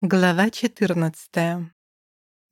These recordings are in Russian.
Глава 14.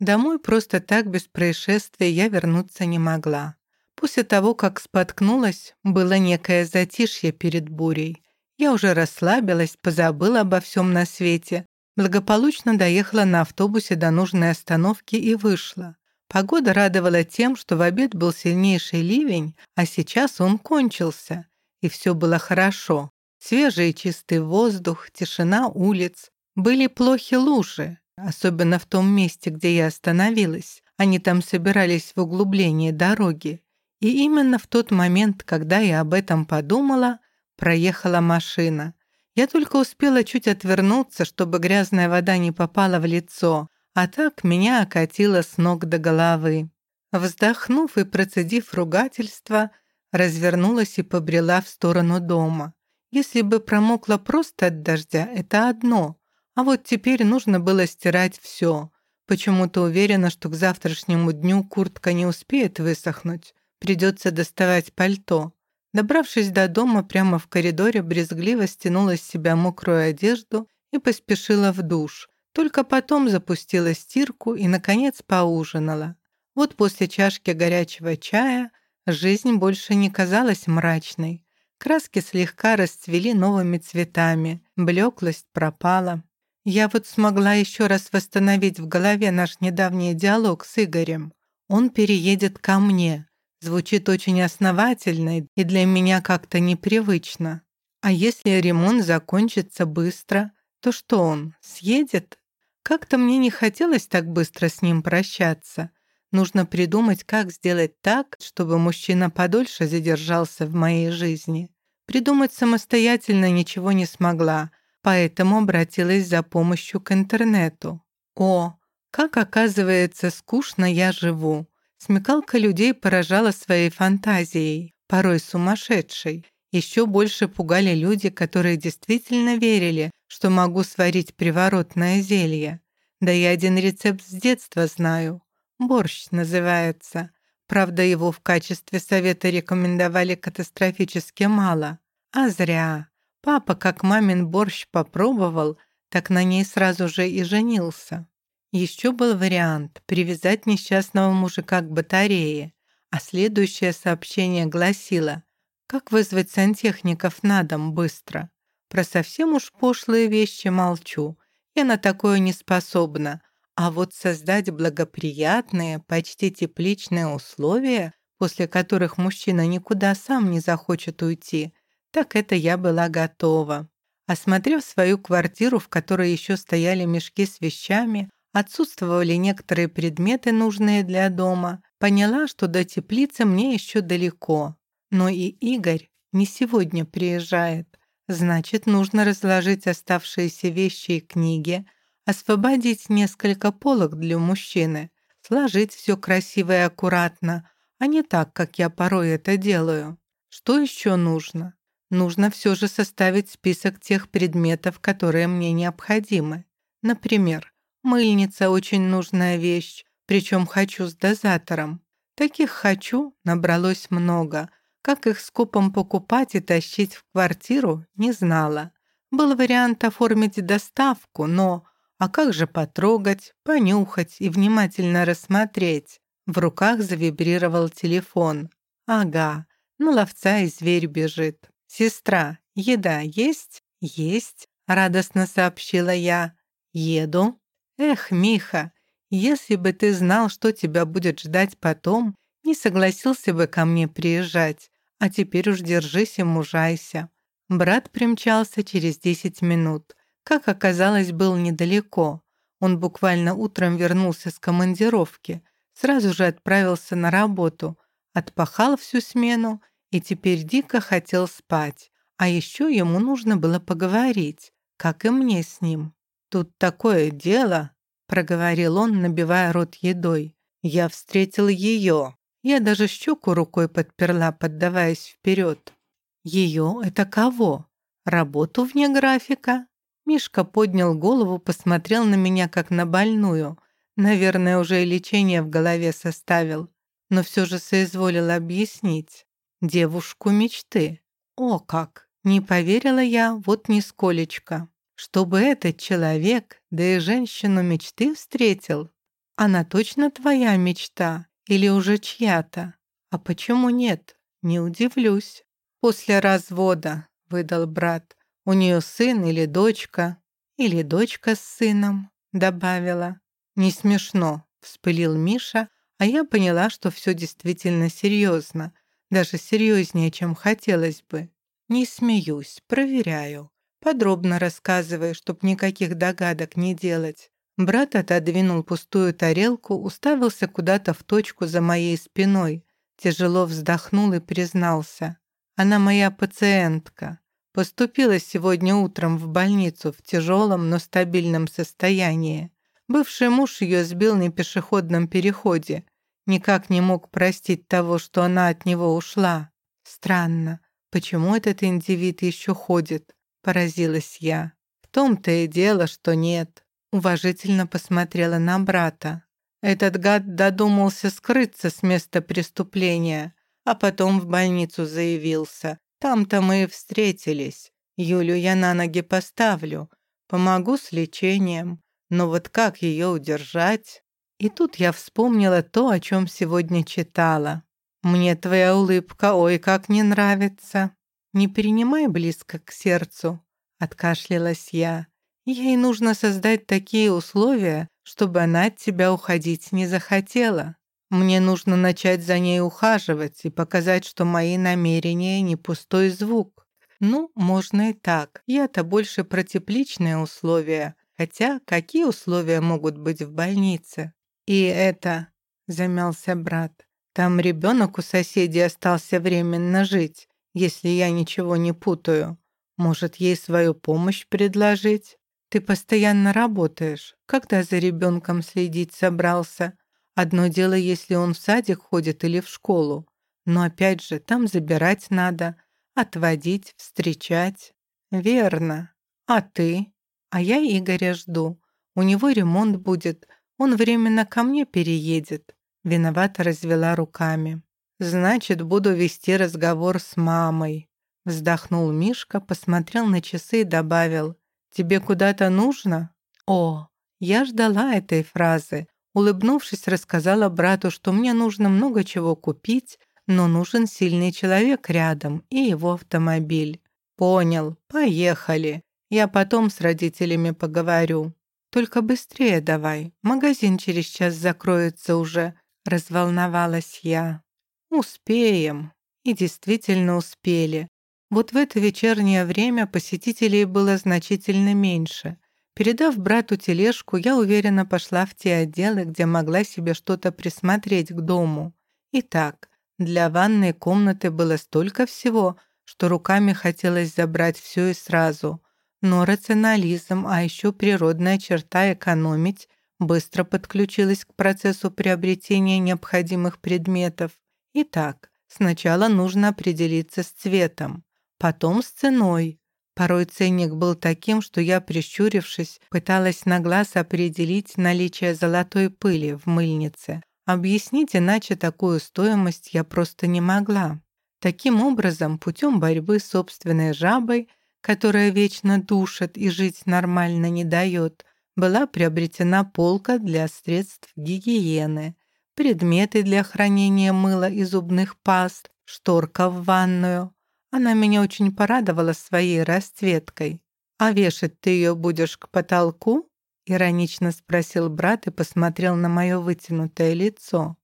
Домой просто так, без происшествия, я вернуться не могла. После того, как споткнулась, было некое затишье перед бурей. Я уже расслабилась, позабыла обо всем на свете, благополучно доехала на автобусе до нужной остановки и вышла. Погода радовала тем, что в обед был сильнейший ливень, а сейчас он кончился, и все было хорошо. Свежий и чистый воздух, тишина улиц, были плохи лужи, особенно в том месте, где я остановилась. Они там собирались в углублении дороги. И именно в тот момент, когда я об этом подумала, проехала машина. Я только успела чуть отвернуться, чтобы грязная вода не попала в лицо, а так меня окатило с ног до головы. Вздохнув и процедив ругательство, развернулась и побрела в сторону дома. Если бы промокла просто от дождя, это одно, а вот теперь нужно было стирать все. Почему-то уверена, что к завтрашнему дню куртка не успеет высохнуть. Придется доставать пальто. Добравшись до дома, прямо в коридоре брезгливо стянула с себя мокрую одежду и поспешила в душ. Только потом запустила стирку и, наконец, поужинала. Вот после чашки горячего чая жизнь больше не казалась мрачной. Краски слегка расцвели новыми цветами, блеклость пропала. Я вот смогла еще раз восстановить в голове наш недавний диалог с Игорем. Он переедет ко мне. Звучит очень основательно и для меня как-то непривычно. А если ремонт закончится быстро, то что он, съедет? Как-то мне не хотелось так быстро с ним прощаться. Нужно придумать, как сделать так, чтобы мужчина подольше задержался в моей жизни. Придумать самостоятельно ничего не смогла — поэтому обратилась за помощью к интернету. О, как оказывается скучно я живу. Смекалка людей поражала своей фантазией, порой сумасшедшей. Еще больше пугали люди, которые действительно верили, что могу сварить приворотное зелье. Да я один рецепт с детства знаю. Борщ называется. Правда, его в качестве совета рекомендовали катастрофически мало. А зря. Папа, как мамин борщ попробовал, так на ней сразу же и женился. Еще был вариант привязать несчастного мужика к батарее, а следующее сообщение гласило «Как вызвать сантехников на дом быстро?» Про совсем уж пошлые вещи молчу. Я на такое не способна. А вот создать благоприятные, почти тепличные условия, после которых мужчина никуда сам не захочет уйти – так это я была готова. Осмотрев свою квартиру, в которой еще стояли мешки с вещами, отсутствовали некоторые предметы, нужные для дома, поняла, что до теплицы мне еще далеко. Но и Игорь не сегодня приезжает. Значит, нужно разложить оставшиеся вещи и книги, освободить несколько полок для мужчины, сложить все красиво и аккуратно, а не так, как я порой это делаю. Что еще нужно? Нужно все же составить список тех предметов, которые мне необходимы. Например, мыльница – очень нужная вещь, причем хочу с дозатором. Таких «хочу» набралось много. Как их скопом покупать и тащить в квартиру, не знала. Был вариант оформить доставку, но а как же потрогать, понюхать и внимательно рассмотреть? В руках завибрировал телефон. Ага, на ловца и зверь бежит. «Сестра, еда есть?» «Есть», — радостно сообщила я. «Еду». «Эх, Миха, если бы ты знал, что тебя будет ждать потом, не согласился бы ко мне приезжать, а теперь уж держись и мужайся». Брат примчался через десять минут. Как оказалось, был недалеко. Он буквально утром вернулся с командировки, сразу же отправился на работу, отпахал всю смену и теперь дико хотел спать. А еще ему нужно было поговорить, как и мне с ним. «Тут такое дело», — проговорил он, набивая рот едой. «Я встретил ее. Я даже щеку рукой подперла, поддаваясь вперед. Ее — это кого? Работу вне графика?» Мишка поднял голову, посмотрел на меня, как на больную. Наверное, уже и лечение в голове составил, но все же соизволил объяснить девушку мечты. О как! Не поверила я, вот нисколечко. Чтобы этот человек, да и женщину мечты встретил? Она точно твоя мечта или уже чья-то? А почему нет? Не удивлюсь. После развода, выдал брат. У нее сын или дочка? Или дочка с сыном, добавила. Не смешно, вспылил Миша, а я поняла, что все действительно серьезно, даже серьезнее, чем хотелось бы. Не смеюсь, проверяю. Подробно рассказывай, чтоб никаких догадок не делать. Брат отодвинул пустую тарелку, уставился куда-то в точку за моей спиной, тяжело вздохнул и признался. Она моя пациентка. Поступила сегодня утром в больницу в тяжелом, но стабильном состоянии. Бывший муж ее сбил на пешеходном переходе. Никак не мог простить того, что она от него ушла. Странно, почему этот индивид еще ходит? Поразилась я. В том-то и дело, что нет. Уважительно посмотрела на брата. Этот гад додумался скрыться с места преступления, а потом в больницу заявился. Там-то мы и встретились. Юлю я на ноги поставлю, помогу с лечением. Но вот как ее удержать? И тут я вспомнила то, о чем сегодня читала. «Мне твоя улыбка, ой, как не нравится!» «Не принимай близко к сердцу», — откашлялась я. «Ей нужно создать такие условия, чтобы она от тебя уходить не захотела. Мне нужно начать за ней ухаживать и показать, что мои намерения не пустой звук. Ну, можно и так. Я-то больше про тепличные условия, Хотя какие условия могут быть в больнице? И это, замялся брат, там ребенок у соседей остался временно жить, если я ничего не путаю. Может, ей свою помощь предложить? Ты постоянно работаешь. Когда за ребенком следить собрался? Одно дело, если он в садик ходит или в школу. Но опять же, там забирать надо, отводить, встречать. Верно. А ты? А я Игоря жду. У него ремонт будет. Он временно ко мне переедет. Виновато развела руками. Значит, буду вести разговор с мамой. Вздохнул Мишка, посмотрел на часы и добавил. Тебе куда-то нужно? О, я ждала этой фразы. Улыбнувшись, рассказала брату, что мне нужно много чего купить, но нужен сильный человек рядом и его автомобиль. Понял, поехали. Я потом с родителями поговорю. Только быстрее давай, магазин через час закроется уже», — разволновалась я. «Успеем». И действительно успели. Вот в это вечернее время посетителей было значительно меньше. Передав брату тележку, я уверенно пошла в те отделы, где могла себе что-то присмотреть к дому. Итак, для ванной комнаты было столько всего, что руками хотелось забрать все и сразу. Но рационализм, а еще природная черта экономить, быстро подключилась к процессу приобретения необходимых предметов. Итак, сначала нужно определиться с цветом, потом с ценой. Порой ценник был таким, что я, прищурившись, пыталась на глаз определить наличие золотой пыли в мыльнице. Объяснить иначе такую стоимость я просто не могла. Таким образом, путем борьбы с собственной жабой которая вечно душит и жить нормально не дает, была приобретена полка для средств гигиены, предметы для хранения мыла и зубных паст, шторка в ванную. Она меня очень порадовала своей расцветкой. «А вешать ты ее будешь к потолку?» Иронично спросил брат и посмотрел на мое вытянутое лицо.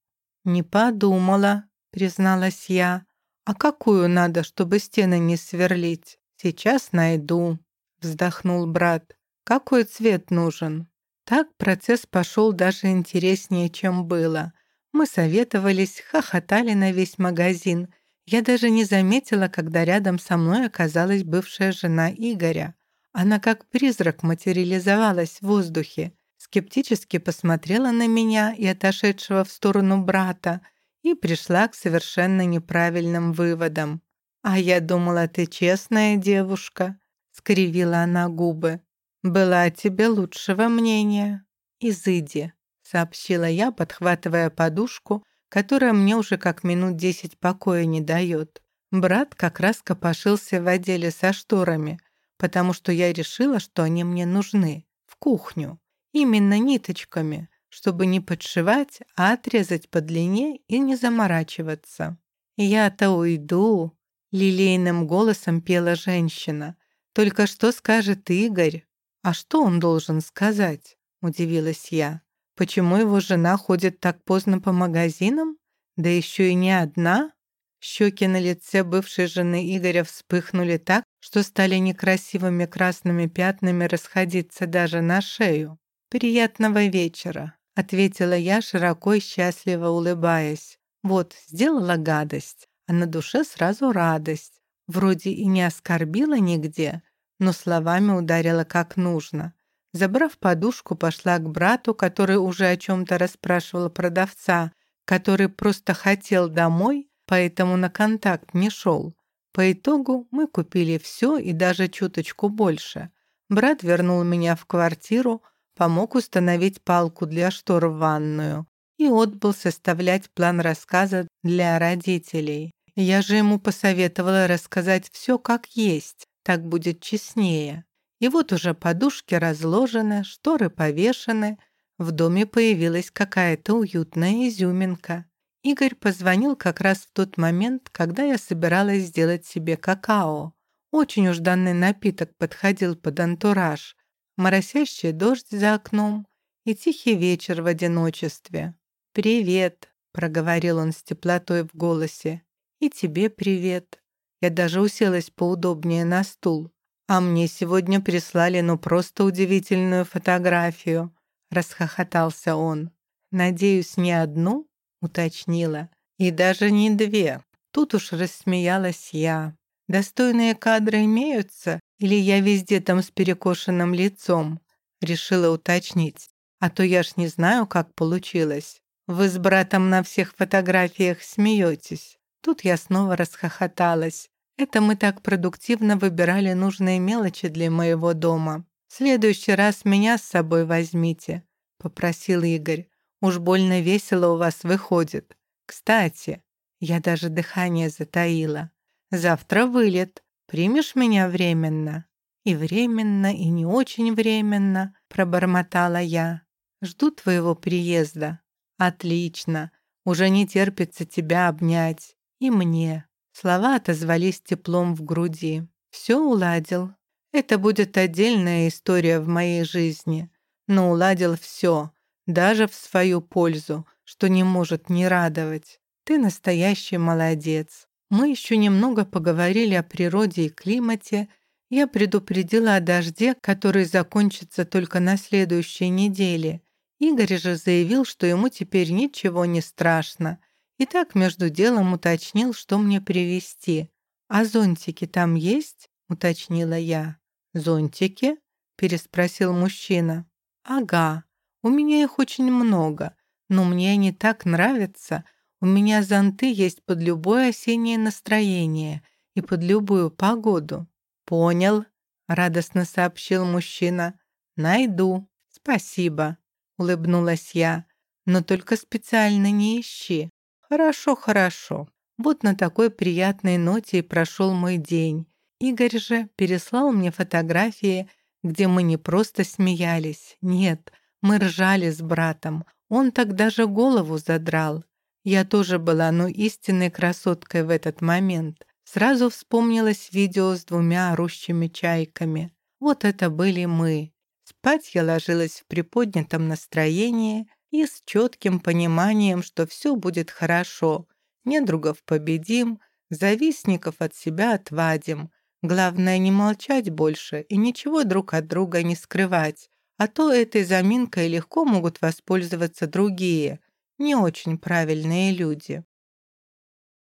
«Не подумала», — призналась я. «А какую надо, чтобы стены не сверлить?» «Сейчас найду», — вздохнул брат. «Какой цвет нужен?» Так процесс пошел даже интереснее, чем было. Мы советовались, хохотали на весь магазин. Я даже не заметила, когда рядом со мной оказалась бывшая жена Игоря. Она как призрак материализовалась в воздухе, скептически посмотрела на меня и отошедшего в сторону брата и пришла к совершенно неправильным выводам. «А я думала, ты честная девушка», — скривила она губы. «Была о тебе лучшего мнения». «Изыди», — сообщила я, подхватывая подушку, которая мне уже как минут десять покоя не дает. Брат как раз копошился в отделе со шторами. потому что я решила, что они мне нужны, в кухню. Именно ниточками, чтобы не подшивать, а отрезать по длине и не заморачиваться. «Я-то уйду», — лилейным голосом пела женщина. «Только что скажет Игорь?» «А что он должен сказать?» — удивилась я. «Почему его жена ходит так поздно по магазинам? Да еще и не одна?» Щеки на лице бывшей жены Игоря вспыхнули так, что стали некрасивыми красными пятнами расходиться даже на шею. «Приятного вечера», — ответила я, широко и счастливо улыбаясь. Вот, сделала гадость, на душе сразу радость. Вроде и не оскорбила нигде, но словами ударила как нужно. Забрав подушку, пошла к брату, который уже о чем-то расспрашивал продавца, который просто хотел домой, поэтому на контакт не шел. По итогу мы купили все и даже чуточку больше. Брат вернул меня в квартиру, помог установить палку для штор в ванную и отбыл составлять план рассказа для родителей. Я же ему посоветовала рассказать все как есть, так будет честнее. И вот уже подушки разложены, шторы повешены, в доме появилась какая-то уютная изюминка. Игорь позвонил как раз в тот момент, когда я собиралась сделать себе какао. Очень уж данный напиток подходил под антураж. Моросящий дождь за окном и тихий вечер в одиночестве. «Привет», — проговорил он с теплотой в голосе. «И тебе привет». Я даже уселась поудобнее на стул. «А мне сегодня прислали ну просто удивительную фотографию», — расхохотался он. «Надеюсь, не одну?» — уточнила. «И даже не две». Тут уж рассмеялась я. «Достойные кадры имеются? Или я везде там с перекошенным лицом?» Решила уточнить. А то я ж не знаю, как получилось. Вы с братом на всех фотографиях смеетесь. Тут я снова расхохоталась. Это мы так продуктивно выбирали нужные мелочи для моего дома. В следующий раз меня с собой возьмите, попросил Игорь. Уж больно весело у вас выходит. Кстати, я даже дыхание затаила. Завтра вылет. Примешь меня временно? И временно, и не очень временно, пробормотала я. Жду твоего приезда. «Отлично. Уже не терпится тебя обнять. И мне». Слова отозвались теплом в груди. «Все уладил. Это будет отдельная история в моей жизни. Но уладил все, даже в свою пользу, что не может не радовать. Ты настоящий молодец. Мы еще немного поговорили о природе и климате. Я предупредила о дожде, который закончится только на следующей неделе, Игорь же заявил, что ему теперь ничего не страшно, и так между делом уточнил, что мне привезти. «А зонтики там есть?» — уточнила я. «Зонтики?» — переспросил мужчина. «Ага, у меня их очень много, но мне они так нравятся. У меня зонты есть под любое осеннее настроение и под любую погоду». «Понял», — радостно сообщил мужчина. «Найду. Спасибо» улыбнулась я. «Но только специально не ищи». «Хорошо, хорошо». Вот на такой приятной ноте и прошел мой день. Игорь же переслал мне фотографии, где мы не просто смеялись. Нет, мы ржали с братом. Он так даже голову задрал. Я тоже была, ну, истинной красоткой в этот момент. Сразу вспомнилось видео с двумя орущими чайками. Вот это были мы. Спать я ложилась в приподнятом настроении и с четким пониманием, что все будет хорошо. Недругов победим, завистников от себя отвадим. Главное не молчать больше и ничего друг от друга не скрывать, а то этой заминкой легко могут воспользоваться другие, не очень правильные люди.